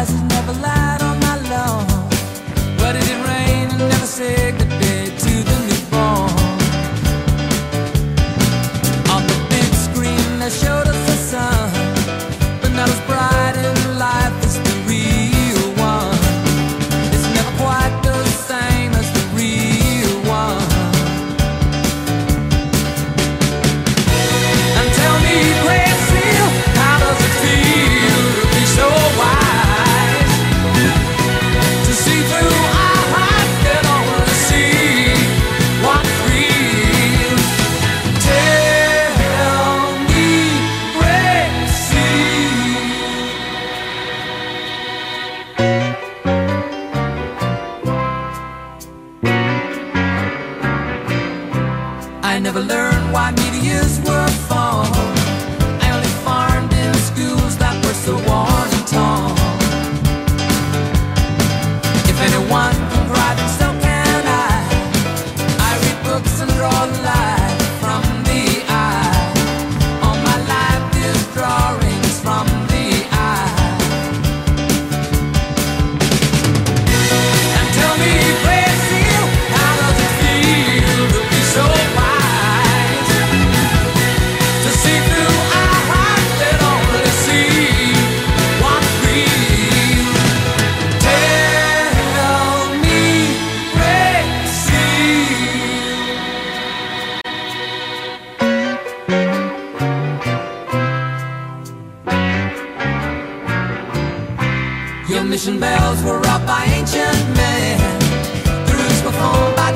eyes never lie. I never learned why meteors were. Your mission bells were robbed by ancient men. Through roots by